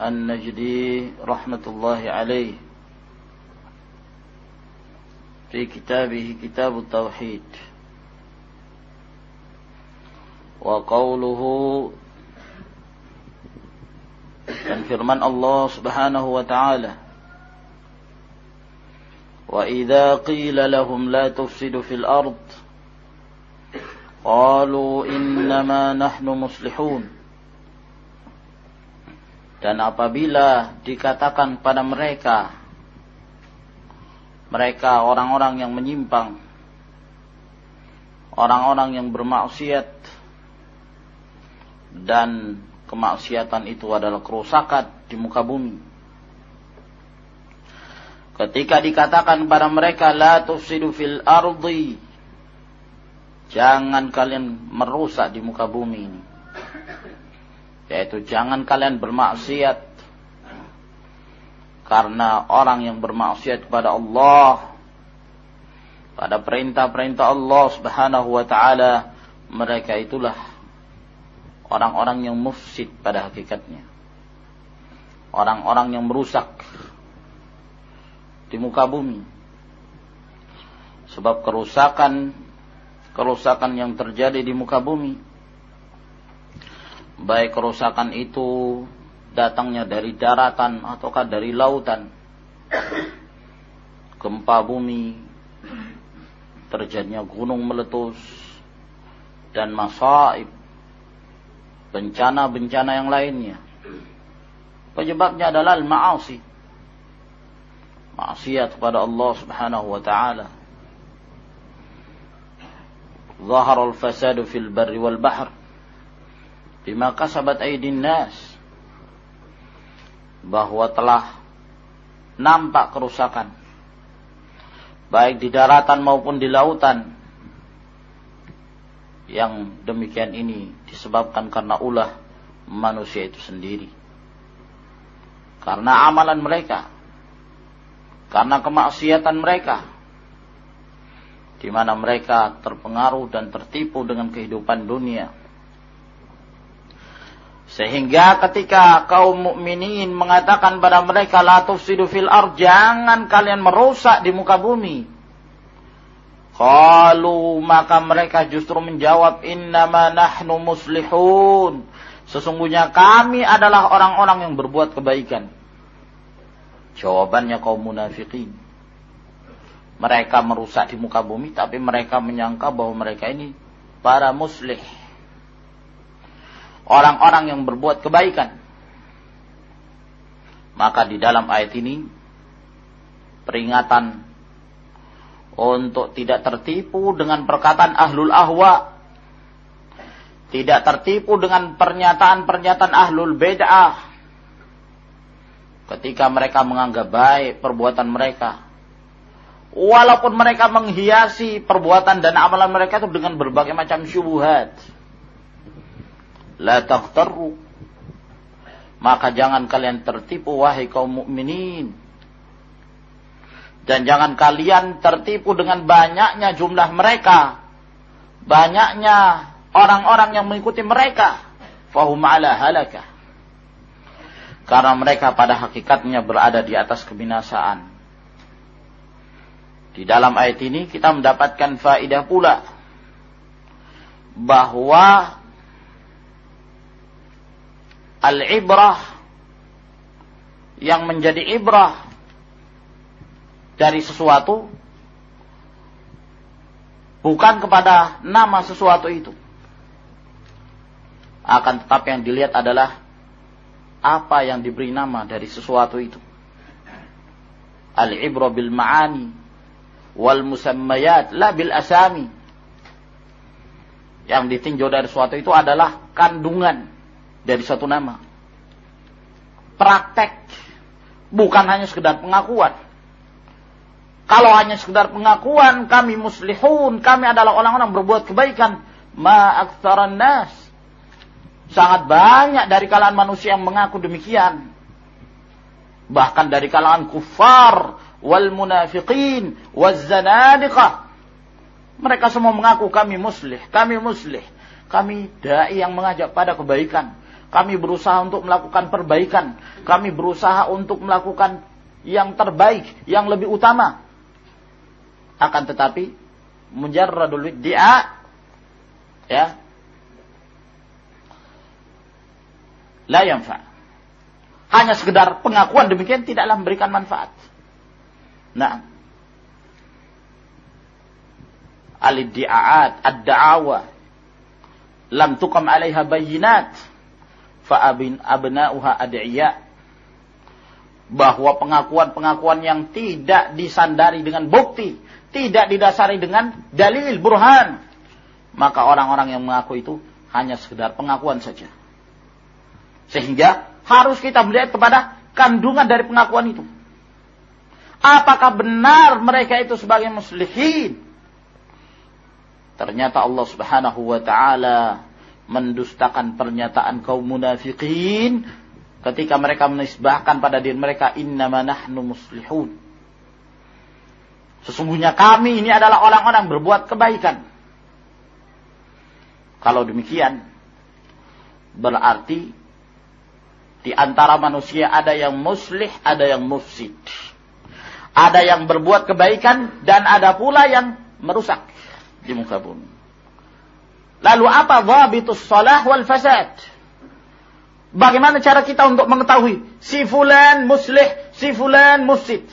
النجدي رحمة الله عليه. في كتابه كتاب التوحيد. وقوله الفرمان الله سبحانه وتعالى وإذا قيل لهم لا تفسدوا في الأرض قالوا إنما نحن مصلحون. Dan apabila dikatakan pada mereka mereka orang-orang yang menyimpang orang-orang yang bermaksiat dan kemaksiatan itu adalah kerusakan di muka bumi Ketika dikatakan kepada mereka la tufsidu fil ardi jangan kalian merusak di muka bumi ini. Yaitu jangan kalian bermaksiat karena orang yang bermaksiat kepada Allah pada perintah-perintah Allah Subhanahu wa taala mereka itulah orang-orang yang mufsid pada hakikatnya. Orang-orang yang merusak di muka bumi. Sebab kerusakan kerusakan yang terjadi di muka bumi baik kerusakan itu datangnya dari daratan ataukah dari lautan. Gempa bumi terjadinya gunung meletus dan masaib bencana-bencana yang lainnya. Penyebabnya adalah al-ma'asi. Maksiat kepada Allah Subhanahu wa taala. Al-fasadu fil barri wal bahr bima kasabat aydin nas bahwa telah nampak kerusakan baik di daratan maupun di lautan yang demikian ini disebabkan karena ulah manusia itu sendiri. Karena amalan mereka karena kemaksiatan mereka di mana mereka terpengaruh dan tertipu dengan kehidupan dunia sehingga ketika kaum mukminin mengatakan pada mereka la tufsidu ard jangan kalian merusak di muka bumi Qalu maka mereka justru menjawab innama nahnu muslihun sesungguhnya kami adalah orang-orang yang berbuat kebaikan Jawabannya kaum munafikin. Mereka merusak di muka bumi tapi mereka menyangka bahwa mereka ini para muslih. Orang-orang yang berbuat kebaikan. Maka di dalam ayat ini peringatan untuk tidak tertipu dengan perkataan ahlul ahwa. Tidak tertipu dengan pernyataan-pernyataan ahlul bid'ah ketika mereka menganggap baik perbuatan mereka. Walaupun mereka menghiasi perbuatan dan amalan mereka itu dengan berbagai macam syubhat. La taghtarru. Maka jangan kalian tertipu wahai kaum mukminin. Dan jangan kalian tertipu dengan banyaknya jumlah mereka. Banyaknya orang-orang yang mengikuti mereka. Fahum ala halakah karena mereka pada hakikatnya berada di atas kebinasaan. Di dalam ayat ini kita mendapatkan faidah pula bahwa al-ibrah yang menjadi ibrah dari sesuatu bukan kepada nama sesuatu itu. Akan tetapi yang dilihat adalah apa yang diberi nama dari sesuatu itu. Al-ibra bil ma'ani wal musammayat la bil asami. Yang ditinjau dari sesuatu itu adalah kandungan dari suatu nama. Praktek. Bukan hanya sekedar pengakuan. Kalau hanya sekedar pengakuan, kami muslihun, kami adalah orang-orang berbuat kebaikan. Ma nas. Sangat banyak dari kalangan manusia yang mengaku demikian. Bahkan dari kalangan kufar, wal munafiqin, wal zanadiqah. Mereka semua mengaku kami muslih, kami muslih. Kami dai yang mengajak pada kebaikan. Kami berusaha untuk melakukan perbaikan. Kami berusaha untuk melakukan yang terbaik, yang lebih utama. Akan tetapi mujarradul dia ya la yanfa. Hanya sekedar pengakuan demikian tidaklah memberikan manfaat. Nah, al-iddi'aat, ad-da'awa lam tuqam 'alaiha bayyinat fa abin abna'uha ad'iya bahwa pengakuan-pengakuan yang tidak disandari dengan bukti tidak didasari dengan dalil burhan, maka orang-orang yang mengaku itu hanya sekedar pengakuan saja. Sehingga harus kita melihat kepada kandungan dari pengakuan itu. Apakah benar mereka itu sebagai muslimin? Ternyata Allah Subhanahu wa taala mendustakan pernyataan kaum munafikin ketika mereka menisbahkan pada diri mereka innama nahnu muslihun Sesungguhnya kami ini adalah orang-orang berbuat kebaikan. Kalau demikian, berarti di antara manusia ada yang muslih, ada yang mufsid. Ada yang berbuat kebaikan dan ada pula yang merusak di muka bumi. Lalu apa dhabitus salah wal fasad? Bagaimana cara kita untuk mengetahui si fulan muslih, si fulan mufsid?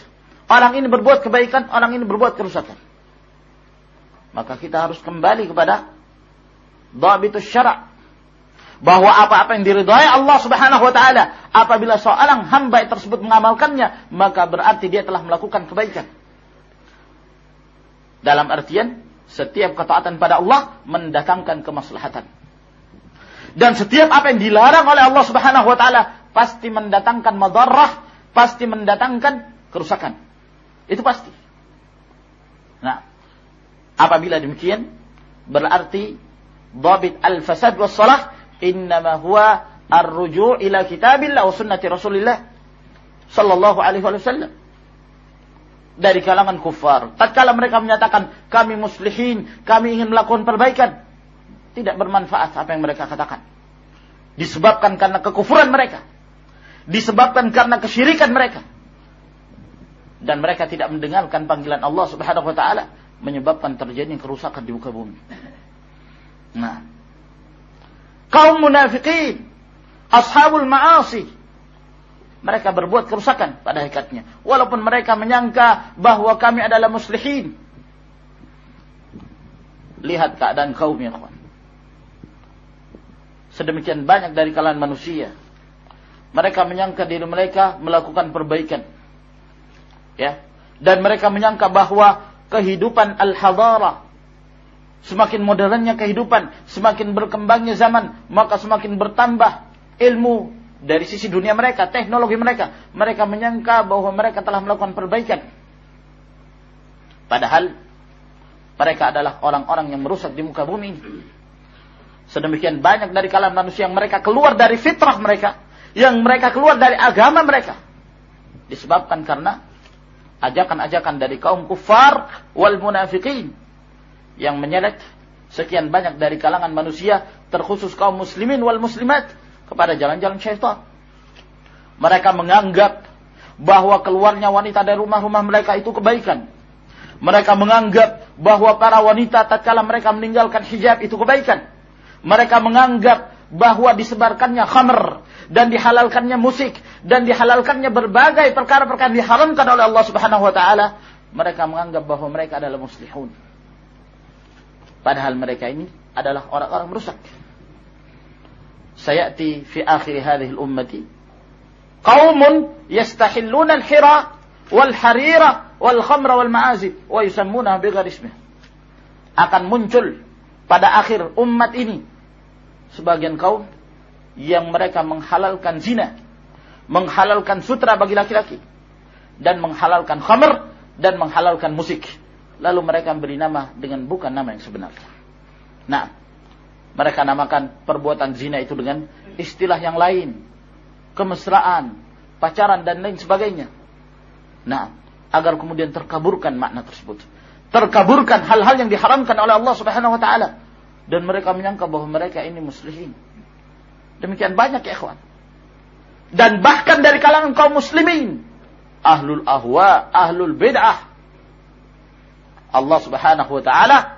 Orang ini berbuat kebaikan, orang ini berbuat kerusakan. Maka kita harus kembali kepada dhabitus syara' bahwa apa-apa yang diridhai Allah Subhanahu wa taala apabila seorang hamba tersebut mengamalkannya maka berarti dia telah melakukan kebaikan. Dalam artian setiap ketaatan pada Allah mendatangkan kemaslahatan. Dan setiap apa yang dilarang oleh Allah Subhanahu wa taala pasti mendatangkan madarrah, pasti mendatangkan kerusakan. Itu pasti. Nah, apabila demikian berarti dhabit al-fasad was salah innama huwa ar-ruju' ila kitabillah wa sunnati Rasulillah sallallahu alaihi wasallam. Dari kalangan kufar. Tatkala mereka menyatakan kami muslihin, kami ingin melakukan perbaikan, tidak bermanfaat apa yang mereka katakan. Disebabkan karena kekufuran mereka. Disebabkan karena kesyirikan mereka dan mereka tidak mendengarkan panggilan Allah Subhanahu wa taala menyebabkan terjadi kerusakan di muka bumi. Nah, kaum munafikin, ashabul ma'asi, mereka berbuat kerusakan pada hakikatnya. Walaupun mereka menyangka bahwa kami adalah muslihin. Lihat keadaan kaum ya kawan. Sedemikian banyak dari kalangan manusia. Mereka menyangka diri mereka melakukan perbaikan ya dan mereka menyangka bahwa kehidupan al-hadara semakin modernnya kehidupan semakin berkembangnya zaman maka semakin bertambah ilmu dari sisi dunia mereka teknologi mereka mereka menyangka bahwa mereka telah melakukan perbaikan. Padahal mereka adalah orang-orang yang merusak di muka bumi. Sedemikian banyak dari kalangan manusia yang mereka keluar dari fitrah mereka yang mereka keluar dari agama mereka. Disebabkan karena ajakan-ajakan dari kaum kufar wal munafiqin yang menyeret sekian banyak dari kalangan manusia terkhusus kaum muslimin wal muslimat kepada jalan-jalan syaitan. Mereka menganggap bahwa keluarnya wanita dari rumah-rumah mereka itu kebaikan. Mereka menganggap bahwa para wanita tatkala mereka meninggalkan hijab itu kebaikan. Mereka menganggap bahwa disebarkannya khamr dan dihalalkannya musik dan dihalalkannya berbagai perkara-perkara diharamkan oleh Allah Subhanahu wa taala mereka menganggap bahwa mereka adalah muslihun. Padahal mereka ini adalah orang-orang merusak. Sayati fi akhir hadhihi al-ummati qaumun yastahilluna al-hira wal harira wal khamra wal ma'azib wa yusammuna. Akan muncul pada akhir umat ini sebagian kaum yang mereka menghalalkan zina, menghalalkan sutra bagi laki-laki dan menghalalkan khamr dan menghalalkan musik. Lalu mereka beri nama dengan bukan nama yang sebenarnya. Nah, mereka namakan perbuatan zina itu dengan istilah yang lain. Kemesraan, pacaran dan lain sebagainya. Nah, agar kemudian terkaburkan makna tersebut. Terkaburkan hal-hal yang diharamkan oleh Allah Subhanahu wa taala dan mereka menyangka bahwa mereka ini muslimin. Demikian banyak ya ikhwan. Dan bahkan dari kalangan kaum muslimin ahlul ahwa, ahlul bid'ah. Allah Subhanahu wa taala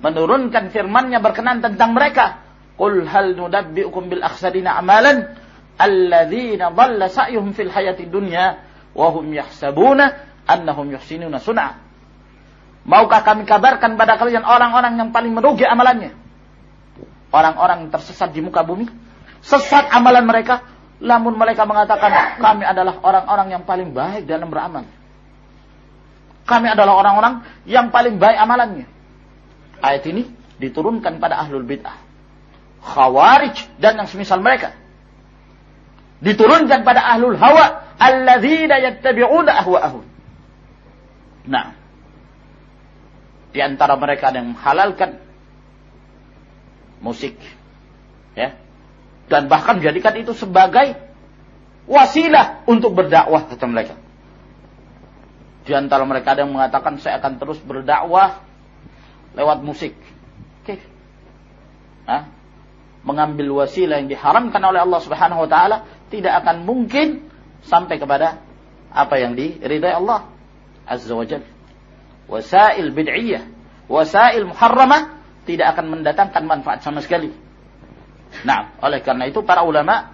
menurunkan firman-Nya berkenan tentang mereka. Qul hal nudabbi'ukum bil akhsarina amalan alladzina dhalla sa'yuhum fil hayati dunya wa hum yahsabuna annahum yuhsinuna sun'a. Maukah kami kabarkan pada kalian orang-orang yang paling merugi amalannya? Orang-orang tersesat di muka bumi, sesat amalan mereka, namun mereka mengatakan kami adalah orang-orang yang paling baik dalam beramal. Kami adalah orang-orang yang paling baik amalannya. Ayat ini diturunkan pada ahlul bid'ah. Khawarij dan yang semisal mereka. Diturunkan pada ahlul hawa. Alladzina yattabi'una ahwa'ahum. Nah. Di antara mereka yang menghalalkan musik. Ya dan bahkan menjadikan itu sebagai wasilah untuk berdakwah kata mereka. Di antara mereka ada yang mengatakan saya akan terus berdakwah lewat musik. Oke. Hah? Mengambil wasilah yang diharamkan oleh Allah Subhanahu wa taala tidak akan mungkin sampai kepada apa yang diridai Allah Azza wa Jalla. Wasail bid'iyah, wasail muharramah tidak akan mendatangkan manfaat sama sekali Nah, oleh karena itu para ulama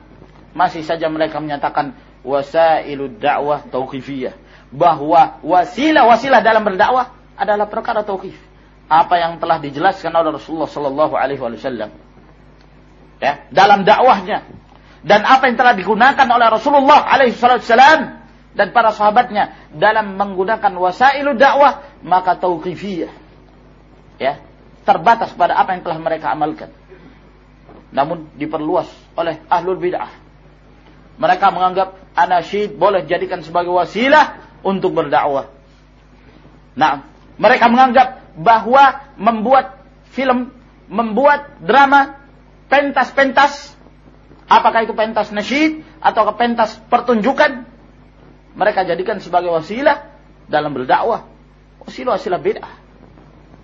masih saja mereka menyatakan wasailud dakwah tauqifiyah bahwa wasilah-wasilah dalam berdakwah adalah perkara tauqif. Apa yang telah dijelaskan oleh Rasulullah sallallahu alaihi wasallam. Ya, dalam dakwahnya dan apa yang telah digunakan oleh Rasulullah alaihi wasallam dan para sahabatnya dalam menggunakan wasailud dakwah maka tauqifiyah. Ya, terbatas pada apa yang telah mereka amalkan namun diperluas oleh ahlul bid'ah. Mereka menganggap anasyid boleh dijadikan sebagai wasilah untuk berdakwah. Nah, mereka menganggap bahwa membuat film, membuat drama, pentas-pentas, apakah itu pentas nasyid atau pentas pertunjukan, mereka jadikan sebagai wasilah dalam berdakwah. Wasilah-wasilah bid'ah.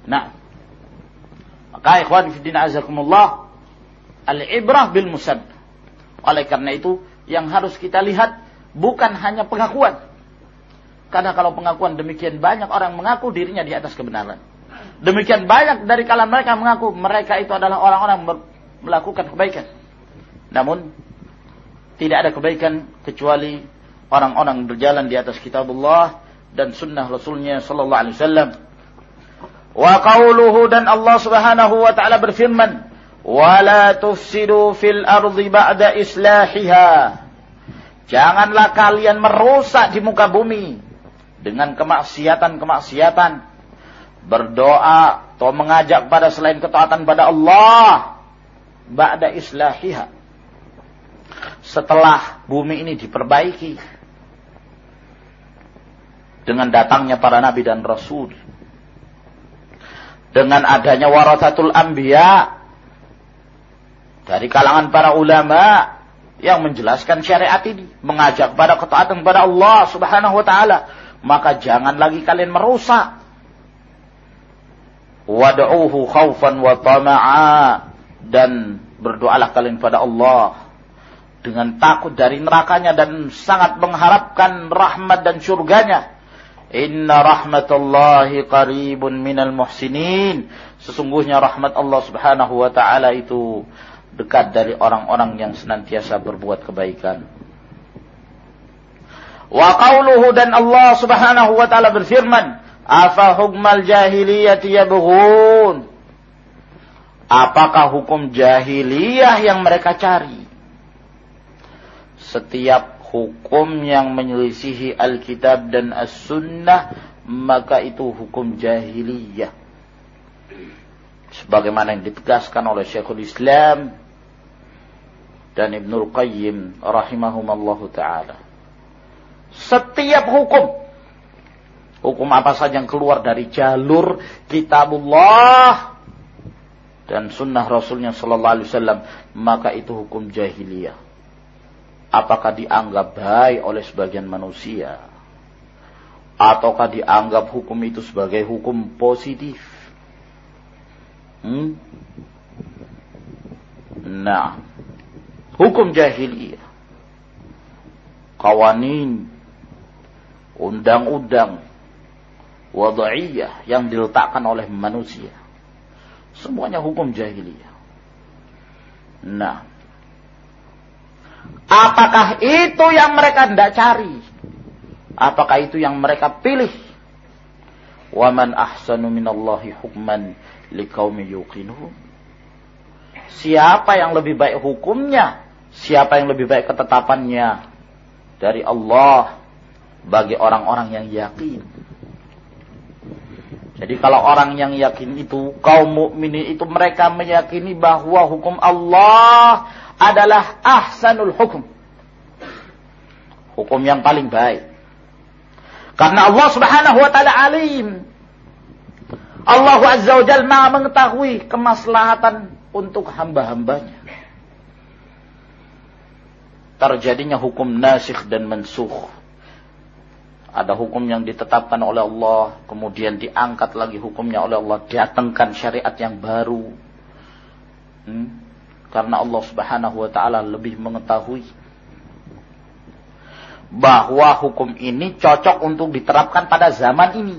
Nah, maka ikhwan fillah azakumullah Al-ibrah bil musad. Oleh karena itu, yang harus kita lihat bukan hanya pengakuan. Karena kalau pengakuan demikian banyak orang mengaku dirinya di atas kebenaran. Demikian banyak dari kalangan mereka mengaku mereka itu adalah orang-orang melakukan kebaikan. Namun tidak ada kebaikan kecuali orang-orang berjalan di atas kitabullah dan sunnah Rasulnya sallallahu alaihi wasallam. Wa qauluhu dan Allah Subhanahu wa taala berfirman, wala tufsidu fil ardi ba'da islahiha. Janganlah kalian merusak di muka bumi dengan kemaksiatan-kemaksiatan. Berdoa atau mengajak pada selain ketaatan pada Allah ba'da islahiha. Setelah bumi ini diperbaiki dengan datangnya para nabi dan rasul dengan adanya warasatul anbiya dari kalangan para ulama yang menjelaskan syariat ini, mengajak pada ketaatan kepada Allah Subhanahu wa taala, maka jangan lagi kalian merusak. Wad'uhu khaufan wa tama'a dan berdoalah kalian pada Allah dengan takut dari nerakanya dan sangat mengharapkan rahmat dan surganya. Inna rahmatullahi qaribun minal muhsinin. Sesungguhnya rahmat Allah Subhanahu wa taala itu dekat dari orang-orang yang senantiasa berbuat kebaikan. Wa qauluhu dan Allah Subhanahu wa taala berfirman, "Afa hukmal jahiliyati yabghun?" Apakah hukum jahiliyah yang mereka cari? Setiap hukum yang menyelisihi Alkitab dan As-Sunnah, maka itu hukum jahiliyah. Sebagaimana yang ditegaskan oleh Syekhul Islam dan Ibnul Qayyim rahimahumallahu taala. Setiap hukum hukum apa saja yang keluar dari jalur kitabullah dan sunnah Rasulnya Sallallahu Alaihi Wasallam maka itu hukum jahiliyah. Apakah dianggap baik oleh sebagian manusia? Ataukah dianggap hukum itu sebagai hukum positif? Hmm? Nah, hukum jahiliyah, kawanin, undang-undang, wada'iyah yang diletakkan oleh manusia. Semuanya hukum jahiliyah. Nah, apakah itu yang mereka tidak cari? Apakah itu yang mereka pilih? Waman ahsanu minallahi hukman liqaumi yuqinun. Siapa yang lebih baik hukumnya Siapa yang lebih baik ketetapannya dari Allah bagi orang-orang yang yakin. Jadi kalau orang yang yakin itu kaum mukminin itu mereka meyakini bahwa hukum Allah adalah ahsanul hukum. Hukum yang paling baik. Karena Allah Subhanahu wa taala alim. Allah Azza wa Jalla mengetahui kemaslahatan untuk hamba-hambanya terjadinya hukum nasikh dan mensuh. Ada hukum yang ditetapkan oleh Allah, kemudian diangkat lagi hukumnya oleh Allah, datangkan syariat yang baru. Hmm? Karena Allah Subhanahu wa taala lebih mengetahui bahwa hukum ini cocok untuk diterapkan pada zaman ini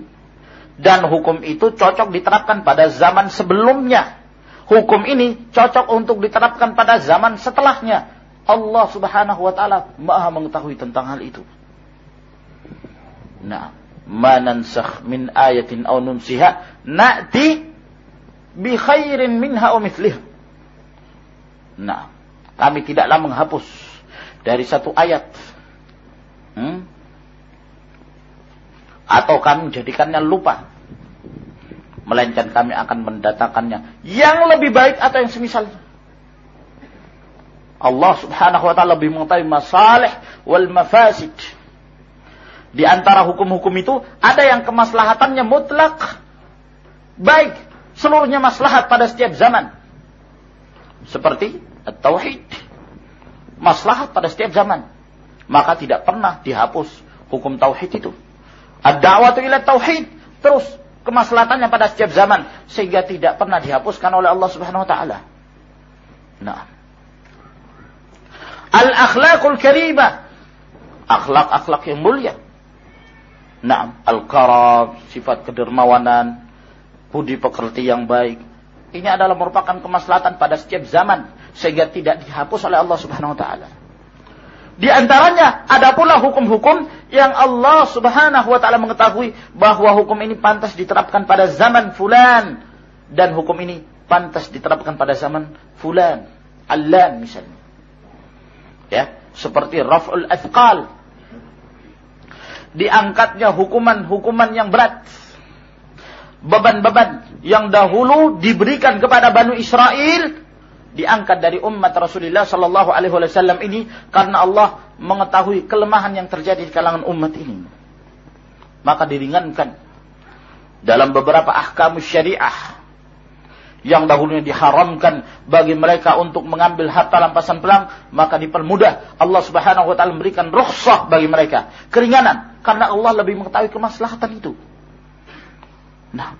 dan hukum itu cocok diterapkan pada zaman sebelumnya. Hukum ini cocok untuk diterapkan pada zaman setelahnya Allah Subhanahu wa taala Maha mengetahui tentang hal itu. Nah, manansakh min ayatin aw nunsiha na'ti bi khairin minha aw mithlih. Nah, kami tidaklah menghapus dari satu ayat. Hmm? Atau kami menjadikannya lupa. Melainkan kami akan mendatangkannya yang lebih baik atau yang semisalnya. Allah subhanahu wa ta'ala lebih mengetahui masalih wal mafasid. Di antara hukum-hukum itu ada yang kemaslahatannya mutlak. Baik. Seluruhnya maslahat pada setiap zaman. Seperti tauhid. Maslahat pada setiap zaman. Maka tidak pernah dihapus hukum tauhid itu. Ad-da'watu ila tauhid. Terus kemaslahatannya pada setiap zaman. Sehingga tidak pernah dihapuskan oleh Allah subhanahu wa ta'ala. Nah. Al-akhlaqul karimah. Akhlak-akhlak yang mulia. Nah, al-karam, sifat kedermawanan, budi pekerti yang baik. Ini adalah merupakan kemaslahatan pada setiap zaman sehingga tidak dihapus oleh Allah Subhanahu wa taala. Di antaranya ada pula hukum-hukum yang Allah Subhanahu wa taala mengetahui bahwa hukum ini pantas diterapkan pada zaman fulan dan hukum ini pantas diterapkan pada zaman fulan. Allah misalnya ya seperti raf'ul athqal diangkatnya hukuman-hukuman yang berat. Beban-beban yang dahulu diberikan kepada Bani Israel diangkat dari umat Rasulullah Sallallahu Alaihi Wasallam ini karena Allah mengetahui kelemahan yang terjadi di kalangan umat ini. Maka diringankan dalam beberapa ahkam syariah yang dahulunya diharamkan bagi mereka untuk mengambil harta rampasan perang, maka dipermudah. Allah Subhanahu wa taala memberikan rukhsah bagi mereka, keringanan karena Allah lebih mengetahui kemaslahatan itu. Nah,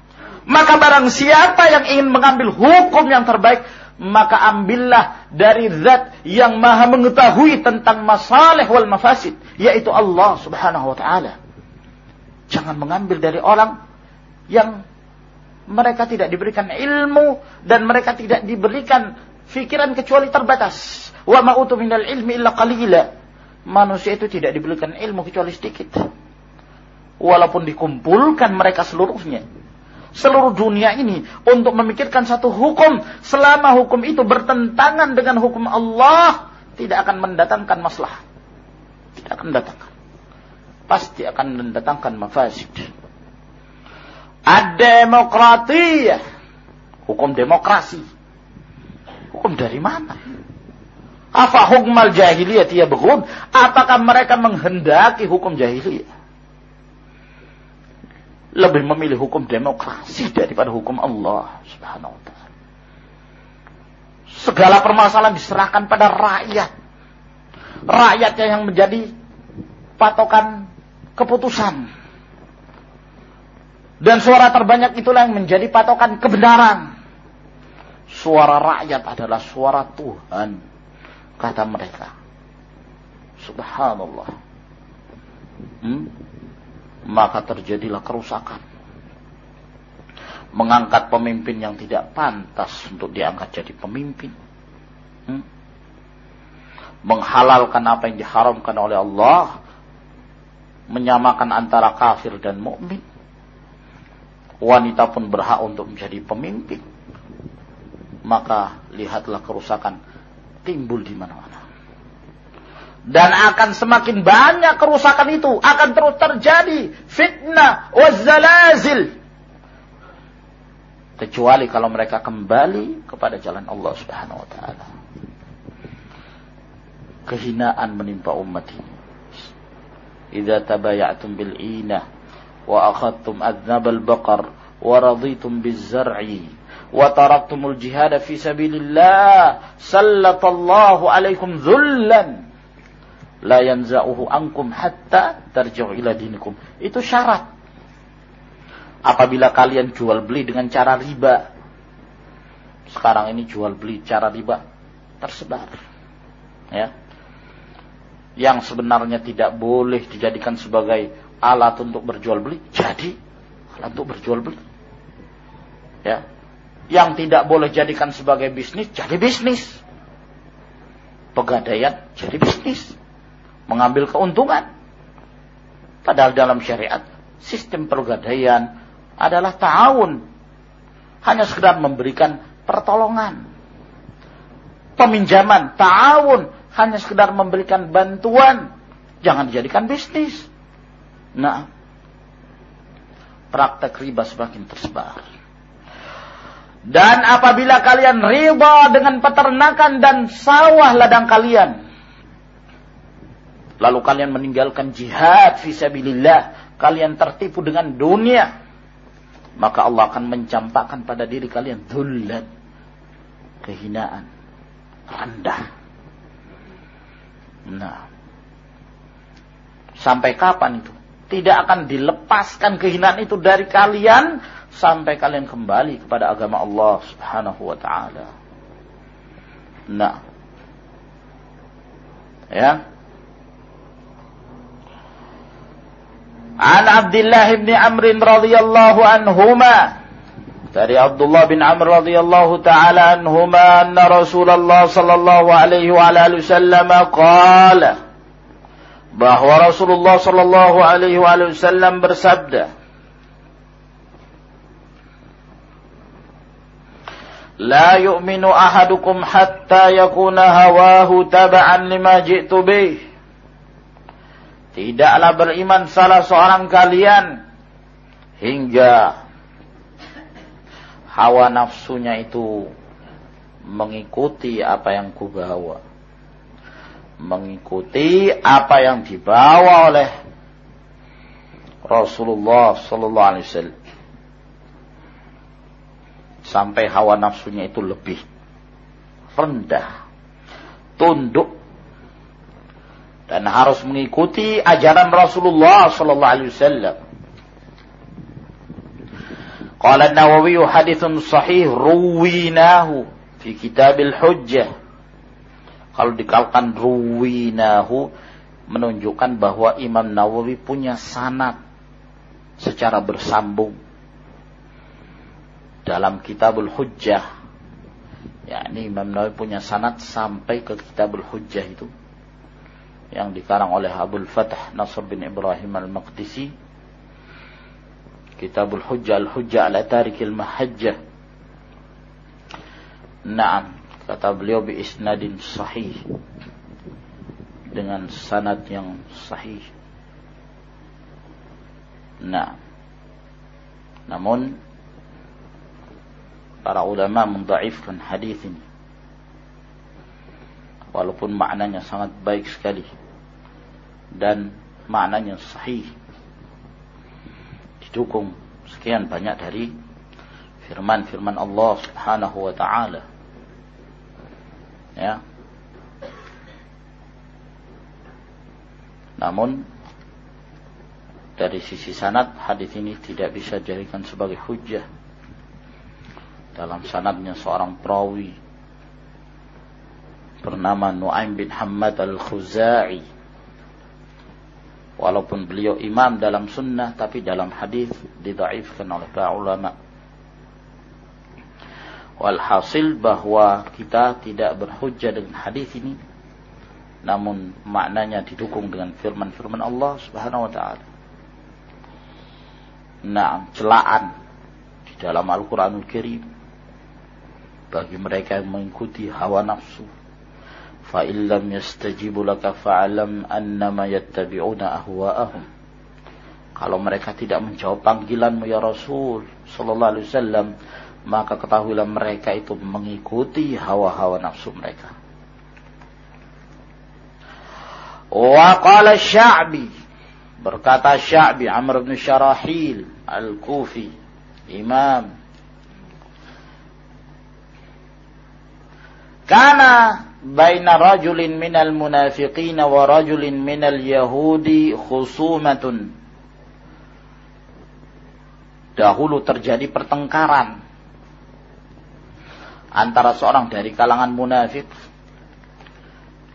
maka barang siapa yang ingin mengambil hukum yang terbaik, maka ambillah dari zat yang maha mengetahui tentang masalah wal mafasid, yaitu Allah Subhanahu wa taala. Jangan mengambil dari orang yang mereka tidak diberikan ilmu dan mereka tidak diberikan fikiran kecuali terbatas. Wa ma'utu minal ilmi illa qalila. manusia itu tidak diberikan ilmu kecuali sedikit. Walaupun dikumpulkan mereka seluruhnya. Seluruh dunia ini untuk memikirkan satu hukum. Selama hukum itu bertentangan dengan hukum Allah. Tidak akan mendatangkan masalah. Tidak akan mendatangkan. Pasti akan mendatangkan mafasid. Ad-demokratiyah. Hukum demokrasi. Hukum dari mana? Apa hukmal jahiliyah dia begun? Apakah mereka menghendaki hukum jahiliyah? Lebih memilih hukum demokrasi daripada hukum Allah subhanahu wa ta'ala. Segala permasalahan diserahkan pada rakyat. Rakyatnya yang menjadi patokan keputusan. Dan suara terbanyak itulah yang menjadi patokan kebenaran. Suara rakyat adalah suara Tuhan kata mereka. Subhanallah. Hmm? Maka terjadilah kerusakan. Mengangkat pemimpin yang tidak pantas untuk diangkat jadi pemimpin. Hmm? Menghalalkan apa yang diharamkan oleh Allah. Menyamakan antara kafir dan mukmin. Wanita pun berhak untuk menjadi pemimpin. Maka lihatlah kerusakan timbul di mana-mana. Dan akan semakin banyak kerusakan itu. Akan terus terjadi fitnah wazzalazil. Kecuali kalau mereka kembali kepada jalan Allah subhanahu wa ta'ala. Kehinaan menimpa umat ini. Idza tabayatum bil wa akhadtum adnab al baqar wa raditum biz zar'i وتركتم الجهاد في سبيل الله سلط الله عليكم ذلا لا ينزعه عنكم حتى ترجعوا إلى دينكم itu syarat apabila kalian jual beli dengan cara riba sekarang ini jual beli cara riba tersebar ya yang sebenarnya tidak boleh dijadikan sebagai alat untuk berjual beli jadi alat untuk berjual beli ya yang tidak boleh jadikan sebagai bisnis jadi bisnis. Pegadaian jadi bisnis. Mengambil keuntungan. Padahal dalam syariat sistem pegadaian adalah ta'awun. Hanya sekedar memberikan pertolongan. Peminjaman, ta'awun. Hanya sekedar memberikan bantuan. Jangan dijadikan bisnis. Nah, praktek riba semakin tersebar. Dan apabila kalian riba dengan peternakan dan sawah ladang kalian, lalu kalian meninggalkan jihad fisabilillah, kalian tertipu dengan dunia, maka Allah akan mencampakkan pada diri kalian dhullan, kehinaan, rendah. Nah, sampai kapan itu? Tidak akan dilepaskan kehinaan itu dari kalian sampai kalian kembali kepada agama Allah Subhanahu wa taala. Nah. Ya. An Abdullah bin Amr radhiyallahu anhuma dari Abdullah bin Amr radhiyallahu taala anhuma anna Rasulullah sallallahu alaihi wa alihi wasallam qala bahwa Rasulullah sallallahu alaihi wasallam bersabda لا يؤمن أحدكم حتى يكون هواه تبعا لما جئت به Tidaklah beriman salah seorang kalian hingga hawa nafsunya itu mengikuti apa yang kubawa. Mengikuti apa yang dibawa oleh Rasulullah sallallahu alaihi wasallam sampai hawa nafsunya itu lebih rendah, tunduk dan harus mengikuti ajaran Rasulullah sallallahu alaihi wasallam. An-Nawawi hadithun sahih ruwinahu fi Kitabil Hujjah. Kalau dikalkan ruwinahu menunjukkan bahwa Imam Nawawi punya sanad secara bersambung dalam Kitabul Hujjah. Ya, ini Imam Nawawi punya sanad sampai ke Kitabul Hujjah itu. yang dikarang oleh Abdul Fatah Nasr bin Ibrahim Al-Maqdisi Kitabul Hujjah Al-Hujjah ala Tarikil Mahajjah Naam kata beliau bi isnadin sahih. Dengan sanad yang sahih. Nah. Namun para ulama mendaifkan hadis ini. Walaupun maknanya sangat baik sekali. Dan maknanya sahih. Didukung sekian banyak dari firman-firman Allah Subhanahu wa taala. Ya. Namun dari sisi sanad hadis ini tidak bisa dijadikan sebagai hujah. Dalam sanadnya seorang perawi bernama Nuaim bin Hamad al-Khuzai walaupun beliau imam dalam sunnah tapi dalam hadis didaifkan oleh para ulama Walhasil bahwa kita tidak berhujjah dengan hadis ini namun maknanya didukung dengan firman-firman Allah Subhanahu wa taala. Nah, celaan di dalam Al-Qur'anul Karim bagi mereka yang mengikuti hawa nafsu. Fa illam yastajibu laka fa'lam annama yattabi'una ahwa'ahum. Kalau mereka tidak menjawab panggilanmu ya Rasul sallallahu alaihi wasallam, maka ketahuilah mereka itu mengikuti hawa-hawa nafsu mereka. Wa qala sya'bi. Berkata sya'bi Amr bin Syarahil al-Kufi imam. Kana baina rajulin minal munafiqina wa rajulin minal yahudi khusumatun. Dahulu terjadi pertengkaran antara seorang dari kalangan munafik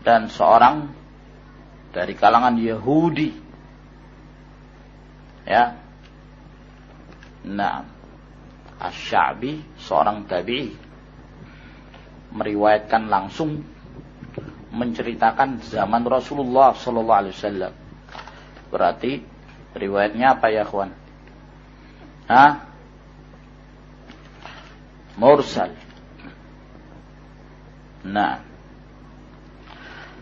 dan seorang dari kalangan Yahudi. Ya. Nah, Asy-Sya'bi seorang tabi'i meriwayatkan langsung menceritakan zaman Rasulullah Sallallahu Alaihi Wasallam. Berarti riwayatnya apa ya, kawan? Hah? Mursal. Nah,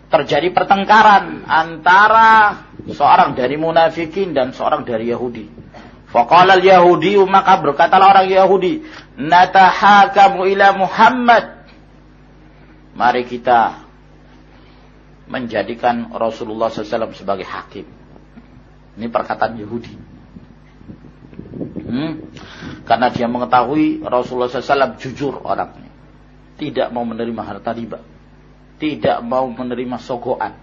terjadi pertengkaran antara seorang dari munafikin dan seorang dari Yahudi. Faqala al-Yahudi maka berkatalah orang Yahudi, "Natahakamu ila Muhammad." Mari kita menjadikan Rasulullah SAW sebagai hakim. Ini perkataan Yahudi. Hmm? Karena dia mengetahui Rasulullah SAW jujur orangnya. Tidak mau menerima harta riba. Tidak mau menerima sogoan.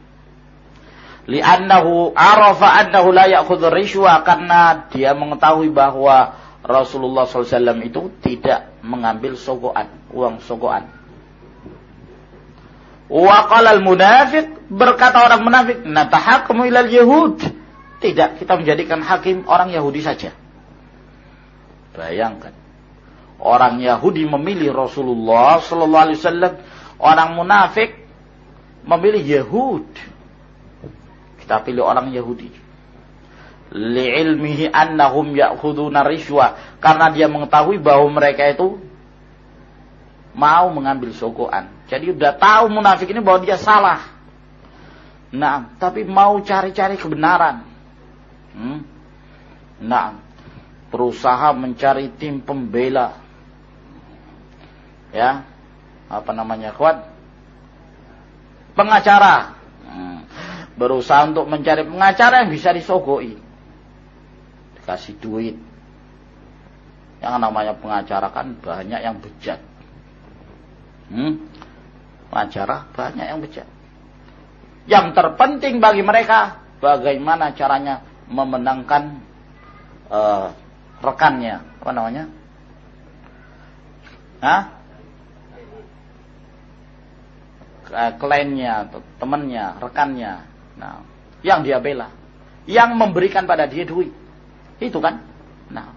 Li'annahu arafa annahu la ya'khudhu rishwa. Karena dia mengetahui bahwa Rasulullah SAW itu tidak mengambil sogoan. Uang sogoan Waqalal munafik berkata orang munafik, natahakamu ilal yahud. Tidak, kita menjadikan hakim orang Yahudi saja. Bayangkan. Orang Yahudi memilih Rasulullah sallallahu alaihi wasallam, orang munafik memilih Yahud. Kita pilih orang Yahudi. Li'ilmihi annahum ya'khuduna rishwa. Karena dia mengetahui bahwa mereka itu mau mengambil sogoan. Jadi udah tahu munafik ini bahwa dia salah. Nah, tapi mau cari-cari kebenaran. Hmm? Nah, berusaha mencari tim pembela. Ya, apa namanya kuat? Pengacara. Hmm. Berusaha untuk mencari pengacara yang bisa disogoi. Dikasih duit. Yang namanya pengacara kan banyak yang bejat. Hmm? Pengacara banyak yang bejat. Yang terpenting bagi mereka bagaimana caranya memenangkan uh, rekannya, apa namanya? Hah? Kliennya, temannya, rekannya. Nah, yang dia bela, yang memberikan pada dia duit. Itu kan? Nah,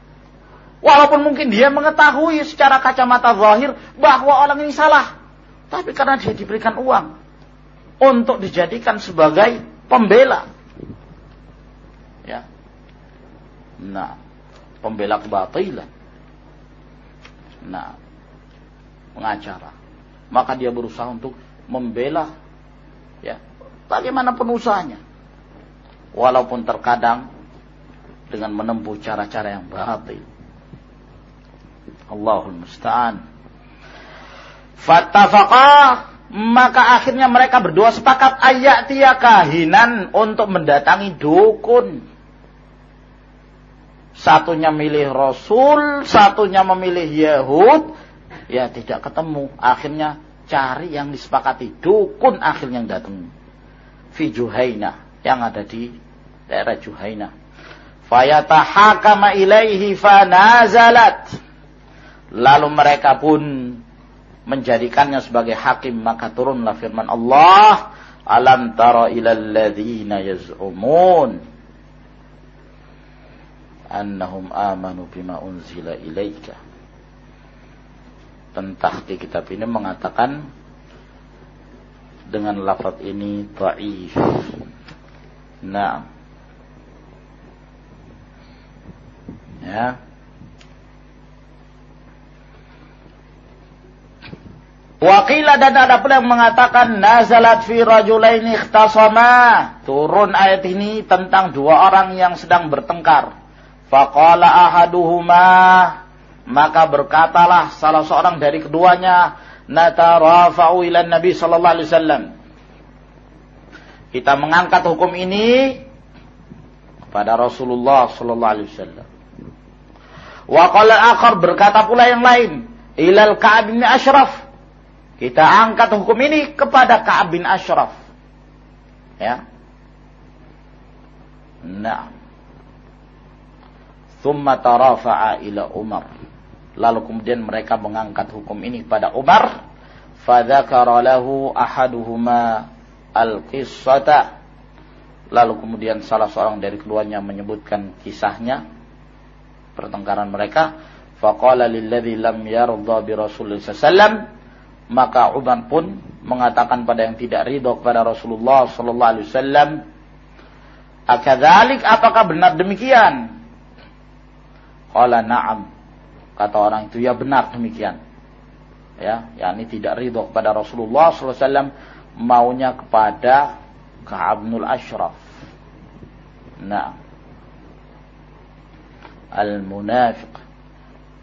walaupun mungkin dia mengetahui secara kacamata zahir bahwa orang ini salah, tapi karena dia diberikan uang untuk dijadikan sebagai pembela. Ya. Nah, pembela kebatilan. Nah, pengacara. Maka dia berusaha untuk membela ya bagaimanapun usahanya. Walaupun terkadang dengan menempuh cara-cara yang batil. Allahul musta'an. Fattafaqa maka akhirnya mereka berdua sepakat ayat dia kahinan untuk mendatangi dukun. Satunya milih Rasul, satunya memilih Yahud. Ya tidak ketemu. Akhirnya cari yang disepakati. Dukun akhirnya yang datang. Fi Juhaina. Yang ada di daerah Juhaina. Fayatahakama ilaihi fanazalat. Lalu mereka pun menjadikannya sebagai hakim maka turunlah firman Allah alam tara ilal ladzina yaz'umun annahum amanu bima unzila ilaika di kitab ini mengatakan dengan lafaz ini dhaif nah ya Wakila dan ada pula yang mengatakan nazalat fi rajulaini ikhtasama. Turun ayat ini tentang dua orang yang sedang bertengkar. Faqala ahaduhuma maka berkatalah salah seorang dari keduanya natarafa'u ila Nabi sallallahu alaihi wasallam. Kita mengangkat hukum ini kepada Rasulullah sallallahu alaihi wasallam. Wa qala akhar berkata pula yang lain ilal Ka'ab bin Ashraf kita angkat hukum ini kepada Ka'ab bin Ashraf. Ya. Nah. Thumma tarafa'a ila Umar. Lalu kemudian mereka mengangkat hukum ini kepada Umar. Fadzakara lahu ahaduhuma al-qissata. Lalu kemudian salah seorang dari keduanya menyebutkan kisahnya pertengkaran mereka. Faqala lilladzi lam yarda bi Rasulullah sallallahu maka Umar pun mengatakan pada yang tidak ridho kepada Rasulullah sallallahu alaihi wasallam akadzalik apakah benar demikian qala na'am kata orang itu ya benar demikian ya yakni tidak ridho kepada Rasulullah wasallam maunya kepada Ka'abnul Ashraf nah al-munafiq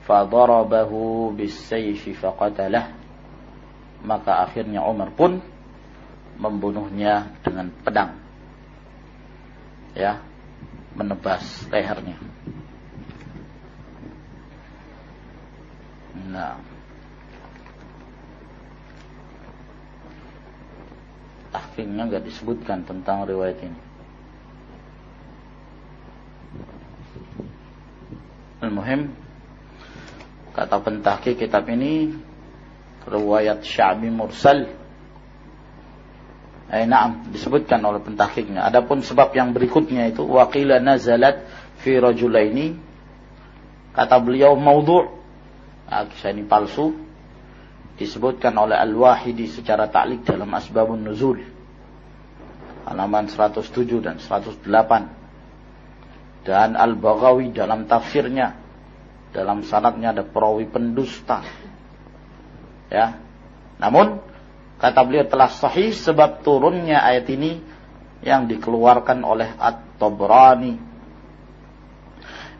fadarabahu bis-sayf faqatalahu maka akhirnya Umar pun membunuhnya dengan pedang. Ya, menebas lehernya. Nah. Tahkimnya nggak disebutkan tentang riwayat ini. Al-Muhim kata pentahki kitab ini riwayat Sya'bi mursal. Eh, naam, disebutkan oleh pentahkiknya. Adapun sebab yang berikutnya itu waqila nazalat fi rajulaini kata beliau maudhu' kisah ini palsu disebutkan oleh Al-Wahidi secara taklik dalam Asbabun Nuzul halaman 107 dan 108 dan Al-Baghawi dalam tafsirnya dalam sanatnya ada perawi pendusta Ya. Namun kata beliau telah sahih sebab turunnya ayat ini yang dikeluarkan oleh At-Tabrani.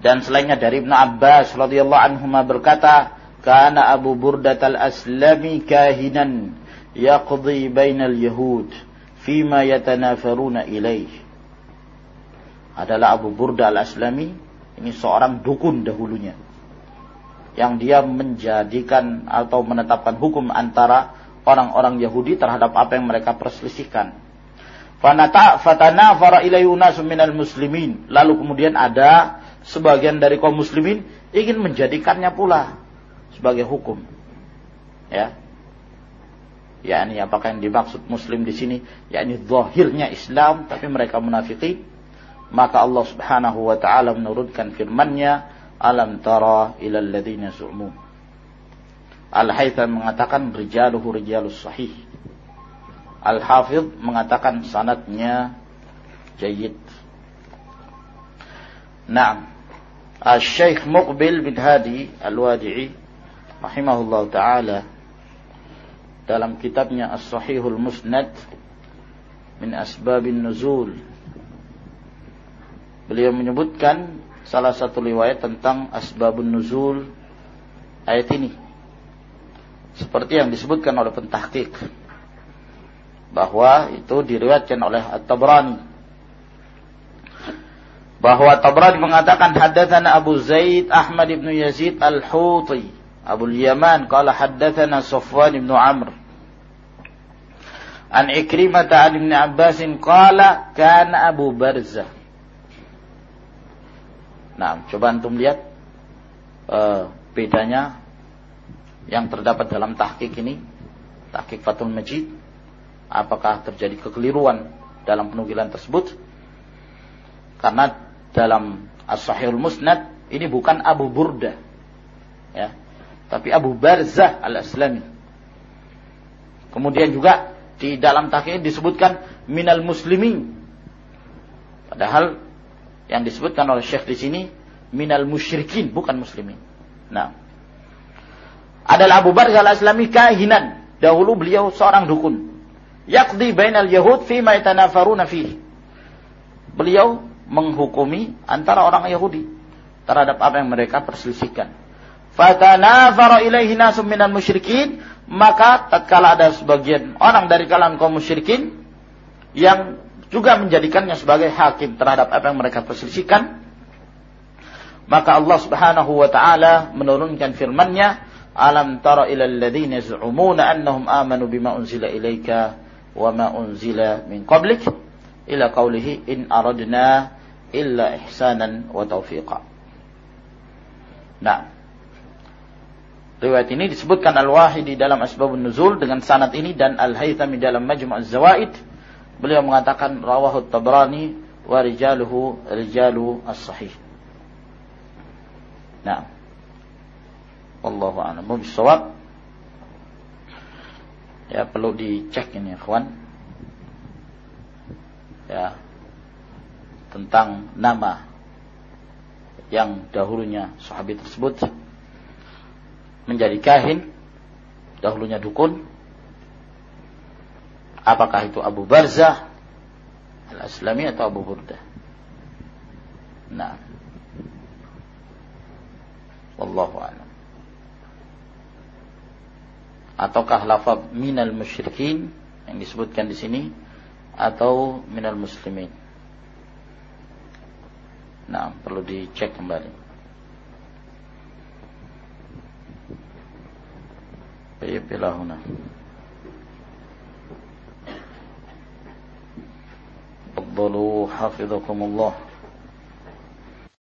Dan selainnya dari Ibnu Abbas radhiyallahu anhu berkata, "Kana Abu Burdah al-Aslami kahinan yaqdi bainal yahud fima yatanafaruna ilaih." Adalah Abu Burdah al-Aslami, ini seorang dukun dahulunya yang dia menjadikan atau menetapkan hukum antara orang-orang Yahudi terhadap apa yang mereka perselisihkan. Fanata fatana fara ilayunasu minal muslimin. Lalu kemudian ada sebagian dari kaum muslimin ingin menjadikannya pula sebagai hukum. Ya. Ya ini apakah yang dimaksud muslim di sini? Ya ini zahirnya Islam tapi mereka munafikin. Maka Allah Subhanahu wa taala menurunkan firman-Nya Alam tara ilal ladhina su'mu. Al-Haytham mengatakan rijaluhu rijalus sahih. Al-Hafidh mengatakan sanatnya Jayyid. Naam. Al-Syeikh Muqbil bin Hadi Al-Wadi'i rahimahullah taala dalam kitabnya As-Sahihul Musnad min Asbabin Nuzul. Beliau menyebutkan salah satu riwayat tentang asbabun nuzul ayat ini. Seperti yang disebutkan oleh pentahqiq bahwa itu diriwayatkan oleh At-Tabrani. Bahwa Tabrani mengatakan hadatsana Abu Zaid Ahmad ibn Yazid Al-Huti Abu Yaman qala hadatsana Safwan ibn Amr An Ikrimah an Ibn Abbas qala kana Abu Barzah Nah, coba antum lihat uh, bedanya yang terdapat dalam tahqiq ini, tahqiq Fathul Majid, apakah terjadi kekeliruan dalam penukilan tersebut? Karena dalam As-Sahihul Musnad ini bukan Abu Burda. Ya. Tapi Abu Barzah Al-Aslami. Kemudian juga di dalam takhir disebutkan minal muslimin. Padahal yang disebutkan oleh Syekh di sini minal musyrikin bukan muslimin. Nah, adalah Abu Barzah Al-Aslami kahinan. Dahulu beliau seorang dukun. Yaqdi bainal yahud fi yatanafaruna fihi. Beliau menghukumi antara orang Yahudi terhadap apa yang mereka perselisihkan. Fatanafara ilaihi nasum minal musyrikin, maka tatkala ada sebagian orang dari kalangan kaum musyrikin yang juga menjadikannya sebagai hakim terhadap apa yang mereka perselisihkan, maka Allah Subhanahu wa taala menurunkan firman-Nya, "Alam tara ilal ladzina yaz'umuna annahum amanu bima unzila ilaika wa ma unzila min qablik?" ila qawlihi in aradna illa ihsanan wa taufiqa. Nah, riwayat ini disebutkan Al-Wahidi dalam Asbabun Nuzul dengan sanad ini dan Al-Haythami dalam Majmu' Az-Zawaid. Beliau mengatakan rawahu Tabrani wa rijaluhu rijalu as-sahih. Nah. Wallahu a'lam bishawab. Ya perlu dicek ini, kawan. Ya, tentang nama yang dahulunya sahabat tersebut menjadi kahin, dahulunya dukun. Apakah itu Abu Barzah Al-Aslami atau Abu Burda? Nah. Wallahu a'lam. Ataukah lafaz minal musyrikin yang disebutkan di sini atau minal muslimin? Nah, perlu dicek kembali. طيب إلى هنا. تفضلوا حفظكم الله.